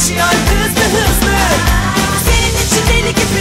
Koşuyor hızlı hızlı. Senin için deli gibi